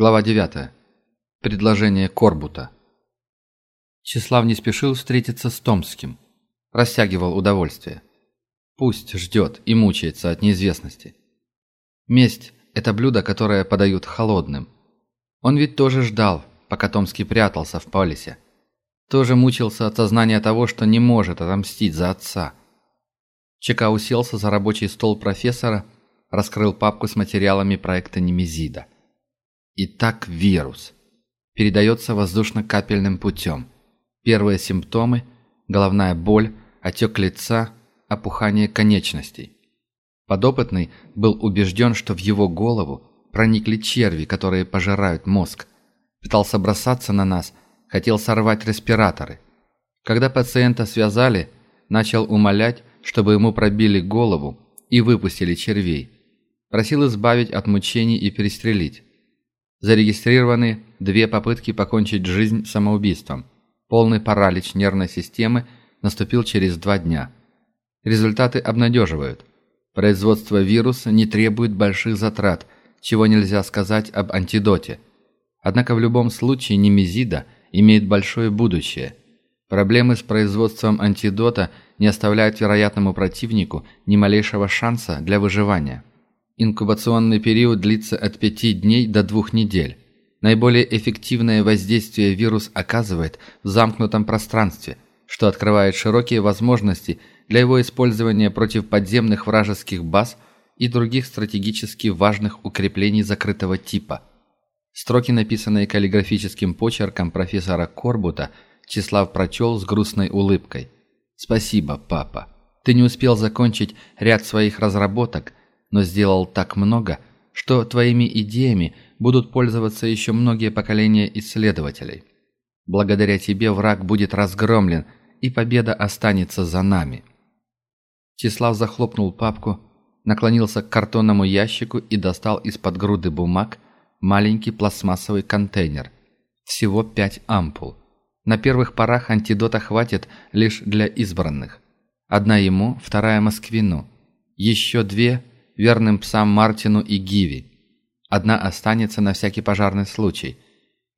Глава 9. Предложение Корбута. Числав не спешил встретиться с Томским. Растягивал удовольствие. Пусть ждет и мучается от неизвестности. Месть – это блюдо, которое подают холодным. Он ведь тоже ждал, пока Томский прятался в полисе. Тоже мучился от сознания того, что не может отомстить за отца. ЧК уселся за рабочий стол профессора, раскрыл папку с материалами проекта Немезида. Итак, вирус. Передается воздушно-капельным путем. Первые симптомы – головная боль, отек лица, опухание конечностей. Подопытный был убежден, что в его голову проникли черви, которые пожирают мозг. Пытался бросаться на нас, хотел сорвать респираторы. Когда пациента связали, начал умолять, чтобы ему пробили голову и выпустили червей. Просил избавить от мучений и перестрелить. Зарегистрированы две попытки покончить жизнь самоубийством. Полный паралич нервной системы наступил через два дня. Результаты обнадеживают. Производство вируса не требует больших затрат, чего нельзя сказать об антидоте. Однако в любом случае немезида имеет большое будущее. Проблемы с производством антидота не оставляют вероятному противнику ни малейшего шанса для выживания. Инкубационный период длится от 5 дней до 2 недель. Наиболее эффективное воздействие вирус оказывает в замкнутом пространстве, что открывает широкие возможности для его использования против подземных вражеских баз и других стратегически важных укреплений закрытого типа. Строки, написанные каллиграфическим почерком профессора Корбута, Числав прочел с грустной улыбкой. «Спасибо, папа. Ты не успел закончить ряд своих разработок – но сделал так много, что твоими идеями будут пользоваться еще многие поколения исследователей. Благодаря тебе враг будет разгромлен, и победа останется за нами». Числав захлопнул папку, наклонился к картонному ящику и достал из-под груды бумаг маленький пластмассовый контейнер. Всего пять ампул. На первых порах антидота хватит лишь для избранных. Одна ему, вторая Москвину. Еще две верным псам Мартину и Гиви. Одна останется на всякий пожарный случай.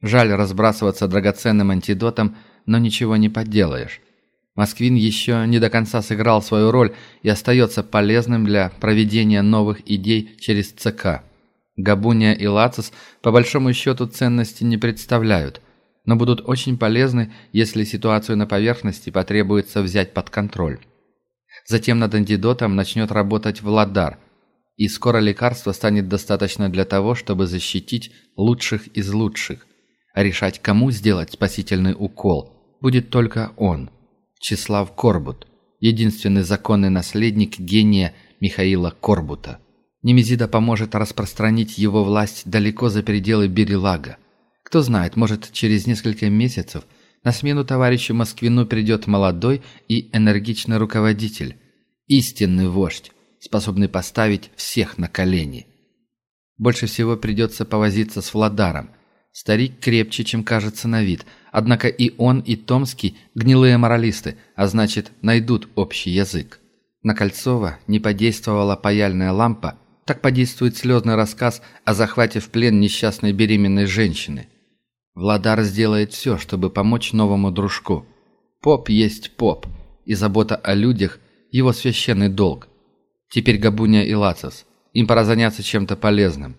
Жаль разбрасываться драгоценным антидотом, но ничего не поделаешь. Москвин еще не до конца сыграл свою роль и остается полезным для проведения новых идей через ЦК. Габуния и Лацис по большому счету ценности не представляют, но будут очень полезны, если ситуацию на поверхности потребуется взять под контроль. Затем над антидотом начнет работать Владар – и скоро лекарство станет достаточно для того, чтобы защитить лучших из лучших. А решать, кому сделать спасительный укол, будет только он, Числав Корбут, единственный законный наследник гения Михаила Корбута. Немезида поможет распространить его власть далеко за пределы Берилага. Кто знает, может, через несколько месяцев на смену товарищу Москвину придет молодой и энергичный руководитель, истинный вождь, способный поставить всех на колени. Больше всего придется повозиться с Владаром. Старик крепче, чем кажется на вид, однако и он, и Томский – гнилые моралисты, а значит, найдут общий язык. На Кольцова не подействовала паяльная лампа, так подействует слезный рассказ о захвате в плен несчастной беременной женщины. Владар сделает все, чтобы помочь новому дружку. Поп есть поп, и забота о людях – его священный долг. Теперь Габуния и Лацис. Им пора заняться чем-то полезным.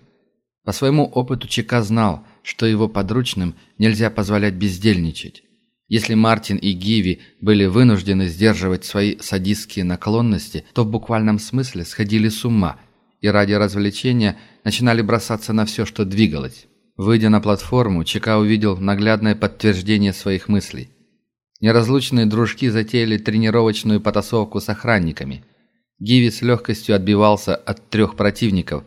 По своему опыту Чека знал, что его подручным нельзя позволять бездельничать. Если Мартин и Гиви были вынуждены сдерживать свои садистские наклонности, то в буквальном смысле сходили с ума и ради развлечения начинали бросаться на все, что двигалось. Выйдя на платформу, Чека увидел наглядное подтверждение своих мыслей. Неразлучные дружки затеяли тренировочную потасовку с охранниками – Гиви с легкостью отбивался от трех противников.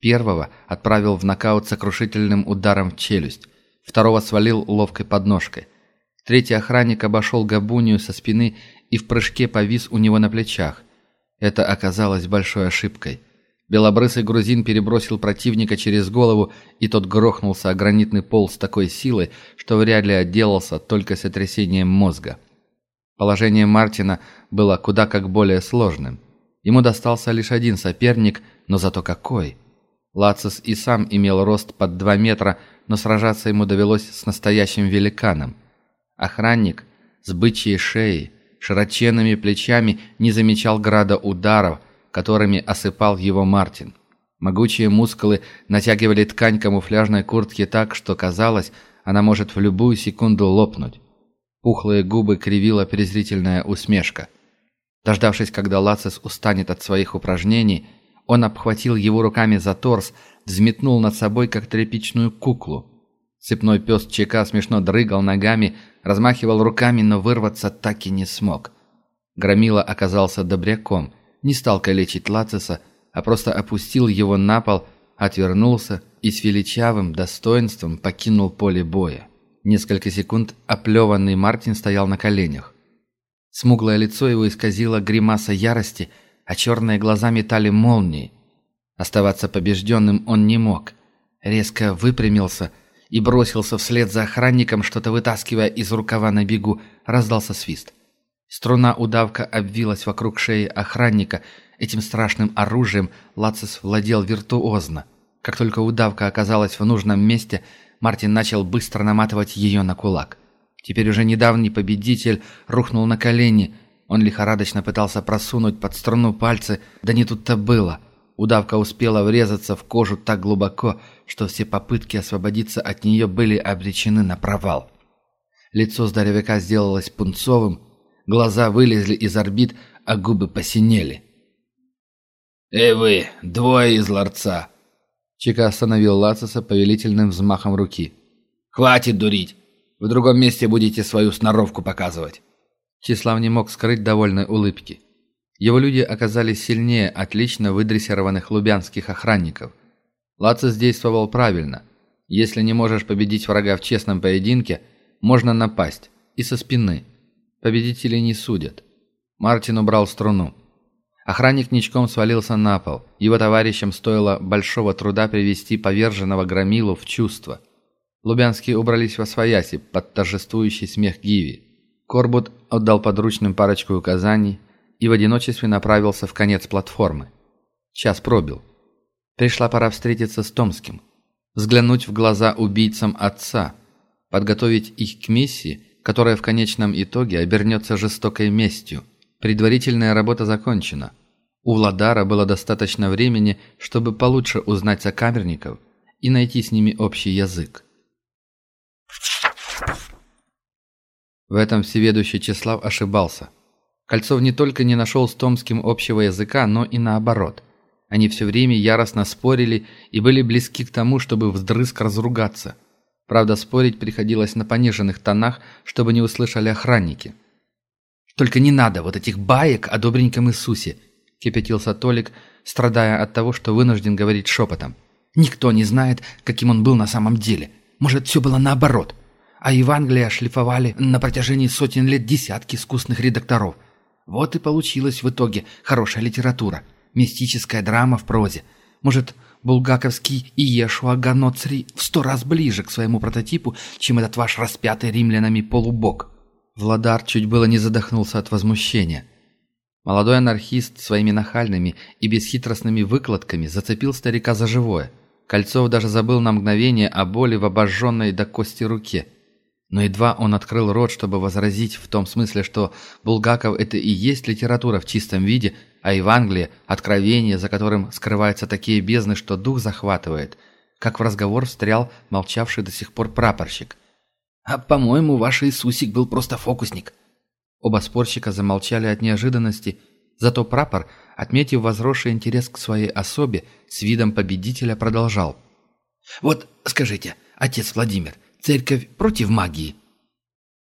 Первого отправил в нокаут сокрушительным ударом в челюсть. Второго свалил ловкой подножкой. Третий охранник обошел Габунию со спины и в прыжке повис у него на плечах. Это оказалось большой ошибкой. Белобрысый грузин перебросил противника через голову, и тот грохнулся о гранитный пол с такой силой, что вряд ли отделался только сотрясением мозга. Положение Мартина было куда как более сложным. Ему достался лишь один соперник, но зато какой. Лацис и сам имел рост под 2 метра, но сражаться ему довелось с настоящим великаном. Охранник с бычьей шеей, широченными плечами не замечал града ударов, которыми осыпал его Мартин. Могучие мускулы натягивали ткань камуфляжной куртки так, что казалось, она может в любую секунду лопнуть. Пухлые губы кривила презрительная усмешка. Дождавшись, когда Лацис устанет от своих упражнений, он обхватил его руками за торс, взметнул над собой, как тряпичную куклу. Цепной пес ЧК смешно дрыгал ногами, размахивал руками, но вырваться так и не смог. Громила оказался добряком, не стал калечить Лациса, а просто опустил его на пол, отвернулся и с величавым достоинством покинул поле боя. Несколько секунд оплеванный Мартин стоял на коленях. Смуглое лицо его исказило гримаса ярости, а черные глаза метали молнии. Оставаться побежденным он не мог. Резко выпрямился и бросился вслед за охранником, что-то вытаскивая из рукава на бегу, раздался свист. Струна удавка обвилась вокруг шеи охранника – Этим страшным оружием Лацис владел виртуозно. Как только удавка оказалась в нужном месте, Мартин начал быстро наматывать ее на кулак. Теперь уже недавний победитель рухнул на колени. Он лихорадочно пытался просунуть под струну пальцы, да не тут-то было. Удавка успела врезаться в кожу так глубоко, что все попытки освободиться от нее были обречены на провал. Лицо здоровяка сделалось пунцовым, глаза вылезли из орбит, а губы посинели. «Эй вы, двое из ларца!» Чика остановил Лациса повелительным взмахом руки. «Хватит дурить! В другом месте будете свою сноровку показывать!» Числав не мог скрыть довольной улыбки. Его люди оказались сильнее отлично выдрессированных лубянских охранников. Лацис действовал правильно. Если не можешь победить врага в честном поединке, можно напасть. И со спины. Победителей не судят. Мартин убрал струну. Охранник ничком свалился на пол. Его товарищам стоило большого труда привести поверженного громилу в чувство. Лубянские убрались во свояси под торжествующий смех Гиви. Корбут отдал подручным парочку указаний и в одиночестве направился в конец платформы. Час пробил. Пришла пора встретиться с Томским. Взглянуть в глаза убийцам отца. Подготовить их к миссии, которая в конечном итоге обернется жестокой местью – Предварительная работа закончена. У Владара было достаточно времени, чтобы получше узнать сокамерников и найти с ними общий язык. В этом всеведущий Числав ошибался. Кольцов не только не нашел с Томским общего языка, но и наоборот. Они все время яростно спорили и были близки к тому, чтобы вздрызг разругаться. Правда, спорить приходилось на пониженных тонах, чтобы не услышали охранники – только не надо вот этих баек о добреньком Иисусе», — кипятился Толик, страдая от того, что вынужден говорить шепотом. «Никто не знает, каким он был на самом деле. Может, все было наоборот. А Евангелие шлифовали на протяжении сотен лет десятки искусных редакторов. Вот и получилась в итоге хорошая литература, мистическая драма в прозе. Может, булгаковский Иешуа Ганоцри в сто раз ближе к своему прототипу, чем этот ваш распятый римлянами полубог». Владар чуть было не задохнулся от возмущения. Молодой анархист своими нахальными и бесхитростными выкладками зацепил старика за живое. Кольцов даже забыл на мгновение о боли в обожженной до кости руке. Но едва он открыл рот, чтобы возразить в том смысле, что Булгаков – это и есть литература в чистом виде, а Евангелие – откровение, за которым скрываются такие бездны, что дух захватывает, как в разговор встрял молчавший до сих пор прапорщик – а, по-моему, ваш Иисусик был просто фокусник». Оба спорщика замолчали от неожиданности, зато прапор, отметив возросший интерес к своей особе, с видом победителя продолжал. «Вот скажите, отец Владимир, церковь против магии?»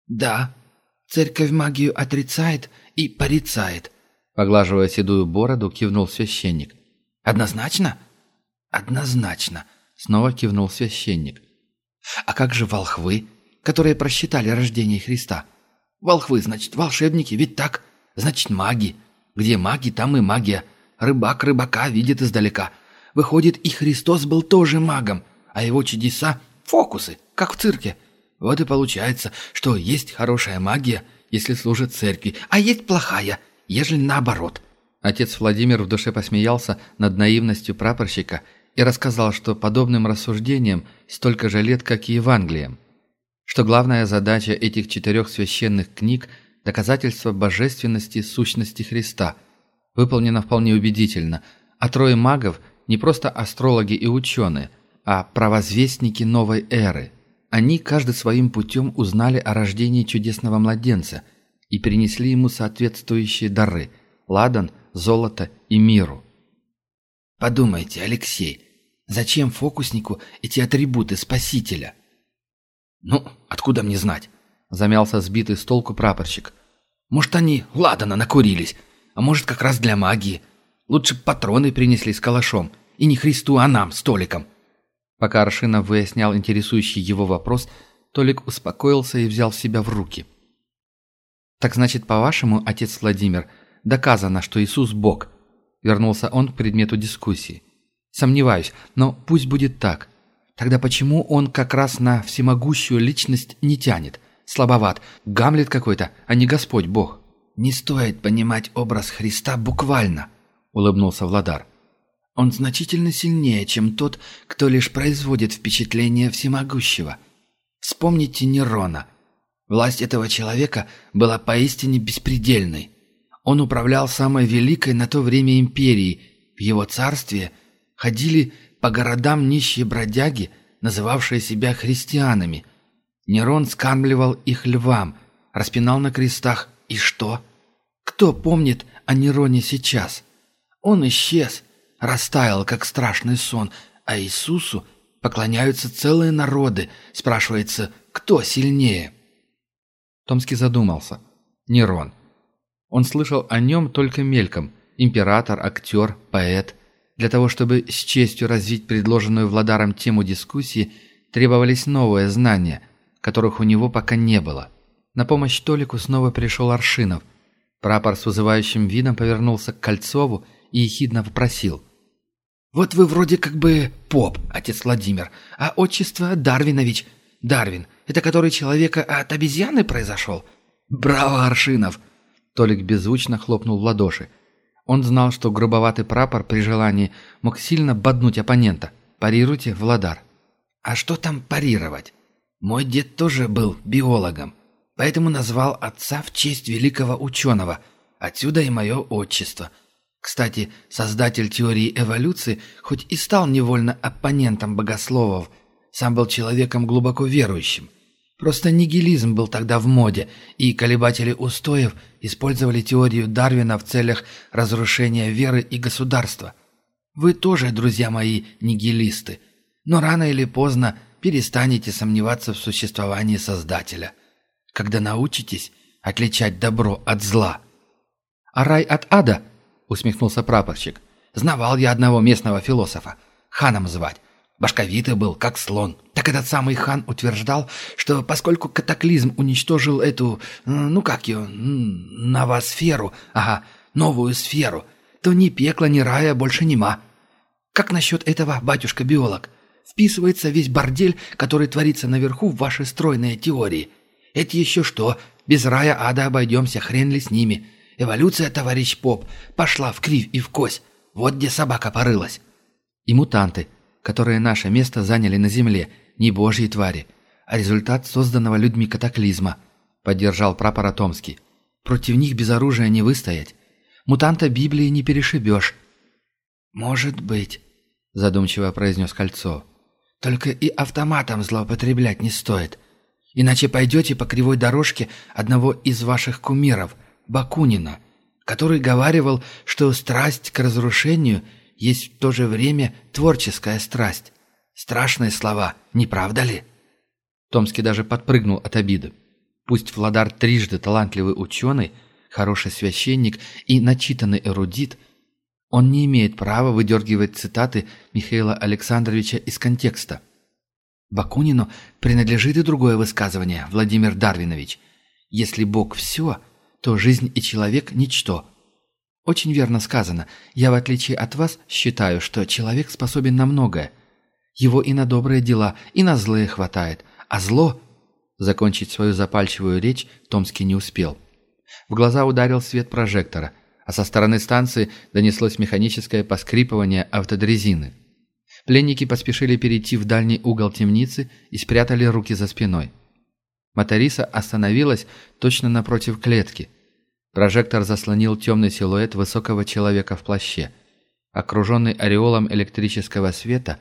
«Да, церковь магию отрицает и порицает», поглаживая седую бороду, кивнул священник. «Однозначно?» «Однозначно», снова кивнул священник. «А как же волхвы?» которые просчитали рождение Христа. Волхвы, значит, волшебники, ведь так? Значит, маги. Где маги, там и магия. Рыбак рыбака видит издалека. Выходит, и Христос был тоже магом, а его чудеса — фокусы, как в цирке. Вот и получается, что есть хорошая магия, если служит церкви, а есть плохая, ежели наоборот. Отец Владимир в душе посмеялся над наивностью прапорщика и рассказал, что подобным рассуждениям столько же лет, как и Евангелием, что главная задача этих четырех священных книг – доказательство божественности сущности Христа, выполнено вполне убедительно, а трое магов – не просто астрологи и ученые, а провозвестники новой эры. Они каждый своим путем узнали о рождении чудесного младенца и принесли ему соответствующие дары – ладан, золото и миру. Подумайте, Алексей, зачем фокуснику эти атрибуты спасителя? Ну, откуда мне знать? Замялся сбитый с толку прапорщик. Может, они ладана накурились, а может, как раз для магии. Лучше патроны принесли с калашом. И не Христу, а нам, столиком. Пока Аршинов выяснял интересующий его вопрос, Толик успокоился и взял себя в руки. «Так значит, по-вашему, отец Владимир, доказано, что Иисус – Бог?» Вернулся он к предмету дискуссии. «Сомневаюсь, но пусть будет так. Тогда почему он как раз на всемогущую личность не тянет? Слабоват, Гамлет какой-то, а не Господь Бог». «Не стоит понимать образ Христа буквально», – улыбнулся Владар. Он значительно сильнее, чем тот, кто лишь производит впечатление всемогущего. Вспомните Нерона. Власть этого человека была поистине беспредельной. Он управлял самой великой на то время империей. В его царстве ходили по городам нищие бродяги, называвшие себя христианами. Нерон скармливал их львам, распинал на крестах. И что? Кто помнит о Нероне сейчас? Он исчез, растаял, как страшный сон, а Иисусу поклоняются целые народы. Спрашивается, кто сильнее? Томский задумался. Нерон. Он слышал о нем только мельком. Император, актер, поэт. Для того, чтобы с честью развить предложенную Владаром тему дискуссии, требовались новые знания, которых у него пока не было. На помощь Толику снова пришел Аршинов. Прапор с вызывающим видом повернулся к Кольцову и ехидно вопросил. «Вот вы вроде как бы поп, отец Владимир, а отчество Дарвинович. Дарвин, это который человека от обезьяны произошел? Браво, Аршинов!» Толик беззвучно хлопнул в ладоши. Он знал, что грубоватый прапор при желании мог сильно боднуть оппонента. «Парируйте, Владар». «А что там парировать? Мой дед тоже был биологом, поэтому назвал отца в честь великого ученого. Отсюда и мое отчество – кстати, создатель теории эволюции, хоть и стал невольно оппонентом богословов, сам был человеком глубоко верующим. Просто нигилизм был тогда в моде, и колебатели устоев использовали теорию Дарвина в целях разрушения веры и государства. Вы тоже, друзья мои, нигилисты, но рано или поздно перестанете сомневаться в существовании Создателя, когда научитесь отличать добро от зла. А рай от ада – усмехнулся прапорщик. «Знавал я одного местного философа. Ханом звать. Башковитый был, как слон. Так этот самый хан утверждал, что поскольку катаклизм уничтожил эту, ну как ее, новосферу, ага, новую сферу, то ни пекла, ни рая больше нема. Как насчет этого, батюшка-биолог? Вписывается весь бордель, который творится наверху в ваши стройные теории. Это еще что? Без рая ада обойдемся, хрен ли с ними. Эволюция, товарищ Поп, пошла в кривь и в кось. Вот где собака порылась. И мутанты, которые наше место заняли на Земле, не божьи твари, а результат созданного людьми катаклизма, поддержал прапор Атомский. Против них без оружия не выстоять. Мутанта Библии не перешибешь. «Может быть», — задумчиво произнес Кольцо. «Только и автоматом злоупотреблять не стоит. Иначе пойдете по кривой дорожке одного из ваших кумиров — Бакунина, который говаривал, что страсть к разрушению есть в то же время творческая страсть. Страшные слова, не правда ли? Томский даже подпрыгнул от обиды. Пусть Владар трижды талантливый ученый, хороший священник и начитанный эрудит, он не имеет права выдергивать цитаты Михаила Александровича из контекста. Бакунину принадлежит и другое высказывание, Владимир Дарвинович. «Если Бог все, то жизнь и человек – ничто. Очень верно сказано. Я, в отличие от вас, считаю, что человек способен на многое. Его и на добрые дела, и на злые хватает. А зло... Закончить свою запальчивую речь Томский не успел. В глаза ударил свет прожектора, а со стороны станции донеслось механическое поскрипывание автодрезины. Пленники поспешили перейти в дальний угол темницы и спрятали руки за спиной. Моториса остановилась точно напротив клетки. Прожектор заслонил темный силуэт высокого человека в плаще. Окруженный ореолом электрического света,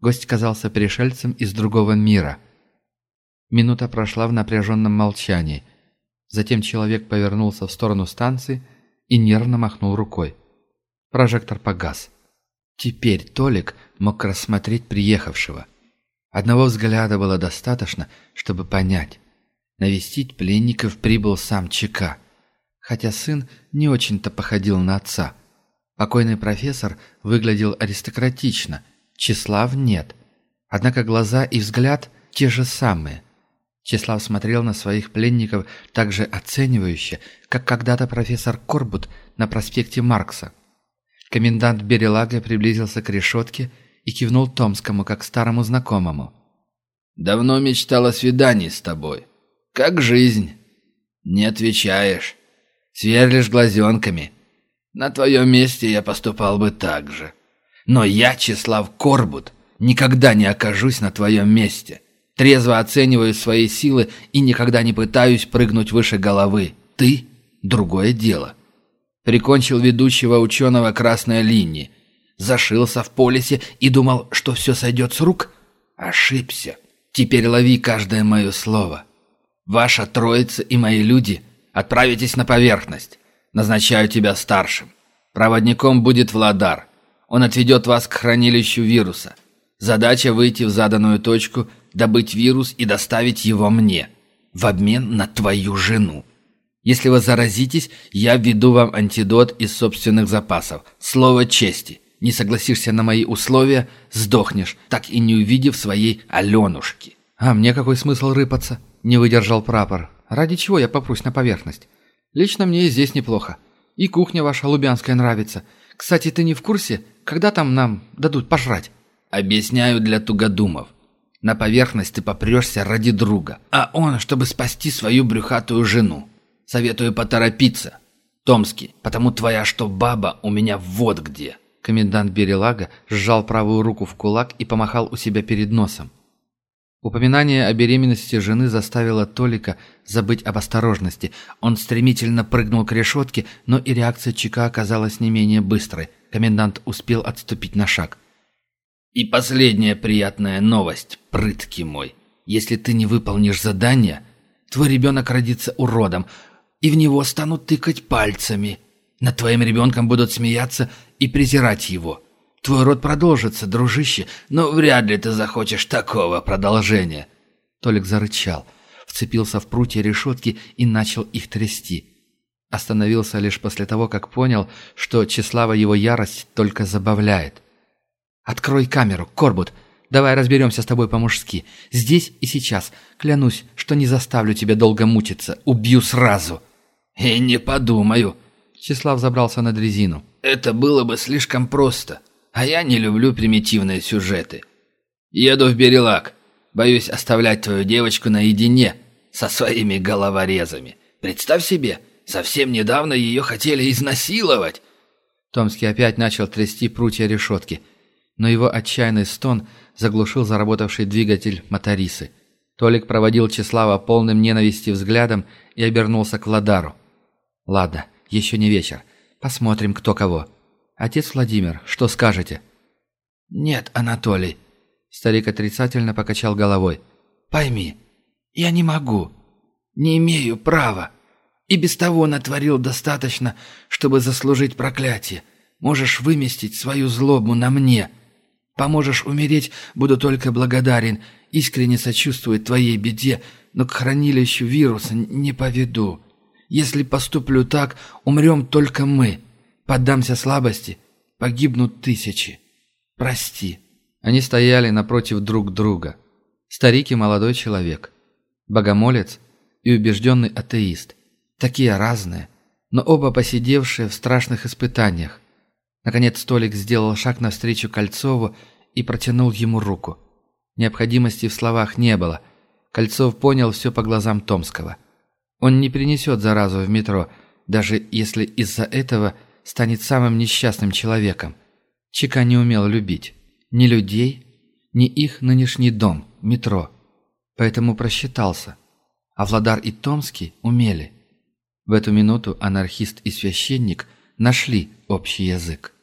гость казался пришельцем из другого мира. Минута прошла в напряженном молчании. Затем человек повернулся в сторону станции и нервно махнул рукой. Прожектор погас. Теперь Толик мог рассмотреть приехавшего. Одного взгляда было достаточно, чтобы понять. Навестить пленников прибыл сам ЧК, хотя сын не очень-то походил на отца. Покойный профессор выглядел аристократично, Числав нет. Однако глаза и взгляд те же самые. Числав смотрел на своих пленников так же оценивающе, как когда-то профессор Корбут на проспекте Маркса. Комендант Берелага приблизился к решетке и кивнул Томскому, как старому знакомому. «Давно мечтал о свидании с тобой. Как жизнь?» «Не отвечаешь. Сверлишь глазенками. На твоем месте я поступал бы так же. Но я, Числав Корбут, никогда не окажусь на твоем месте. Трезво оцениваю свои силы и никогда не пытаюсь прыгнуть выше головы. Ты — другое дело. Прикончил ведущего ученого красной линии. Зашился в полисе и думал, что все сойдет с рук? Ошибся. Теперь лови каждое мое слово. Ваша троица и мои люди отправитесь на поверхность. Назначаю тебя старшим. Проводником будет Владар. Он отведет вас к хранилищу вируса. Задача выйти в заданную точку, добыть вирус и доставить его мне. В обмен на твою жену. Если вы заразитесь, я введу вам антидот из собственных запасов. Слово чести. Не согласишься на мои условия – сдохнешь, так и не увидев своей Аленушки». «А мне какой смысл рыпаться?» – не выдержал прапор. «Ради чего я попрусь на поверхность? Лично мне и здесь неплохо. И кухня ваша лубянская нравится. Кстати, ты не в курсе, когда там нам дадут пожрать?» «Объясняю для тугодумов. На поверхность ты попрешься ради друга, а он, чтобы спасти свою брюхатую жену. Советую поторопиться. Томский, потому твоя что баба у меня вот где». Комендант Берелага сжал правую руку в кулак и помахал у себя перед носом. Упоминание о беременности жены заставило Толика забыть об осторожности. Он стремительно прыгнул к решетке, но и реакция Чика оказалась не менее быстрой. Комендант успел отступить на шаг. «И последняя приятная новость, прытки мой. Если ты не выполнишь задание, твой ребенок родится уродом, и в него станут тыкать пальцами. Над твоим ребенком будут смеяться и презирать его. Твой род продолжится, дружище, но вряд ли ты захочешь такого продолжения». Толик зарычал, вцепился в прутья решетки и начал их трясти. Остановился лишь после того, как понял, что тщеслава его ярость только забавляет. «Открой камеру, Корбут!» Давай разберемся с тобой по-мужски. Здесь и сейчас. Клянусь, что не заставлю тебя долго мучиться. Убью сразу». «И не подумаю». Числав забрался на дрезину. «Это было бы слишком просто. А я не люблю примитивные сюжеты. Еду в Берелак. Боюсь оставлять твою девочку наедине со своими головорезами. Представь себе, совсем недавно ее хотели изнасиловать». Томский опять начал трясти прутья решетки. Но его отчаянный стон заглушил заработавший двигатель моторисы. Толик проводил Числава полным ненависти взглядом и обернулся к Владару. «Ладно, еще не вечер. Посмотрим, кто кого. Отец Владимир, что скажете?» «Нет, Анатолий». Старик отрицательно покачал головой. «Пойми, я не могу. Не имею права. И без того натворил достаточно, чтобы заслужить проклятие. Можешь выместить свою злобу на мне. Поможешь умереть, буду только благодарен, искренне сочувствую твоей беде, но к хранилищу вируса не поведу. Если поступлю так, умрем только мы. Поддамся слабости, погибнут тысячи. Прости». Они стояли напротив друг друга. Старик и молодой человек. Богомолец и убежденный атеист. Такие разные, но оба посидевшие в страшных испытаниях. Наконец Столик сделал шаг навстречу Кольцову и протянул ему руку. Необходимости в словах не было. Кольцов понял все по глазам Томского. Он не принесет заразу в метро, даже если из-за этого станет самым несчастным человеком. Чика не умел любить. ни людей, ни их нынешний дом, метро. Поэтому просчитался. А Владар и Томский умели. В эту минуту анархист и священник нашли общий язык.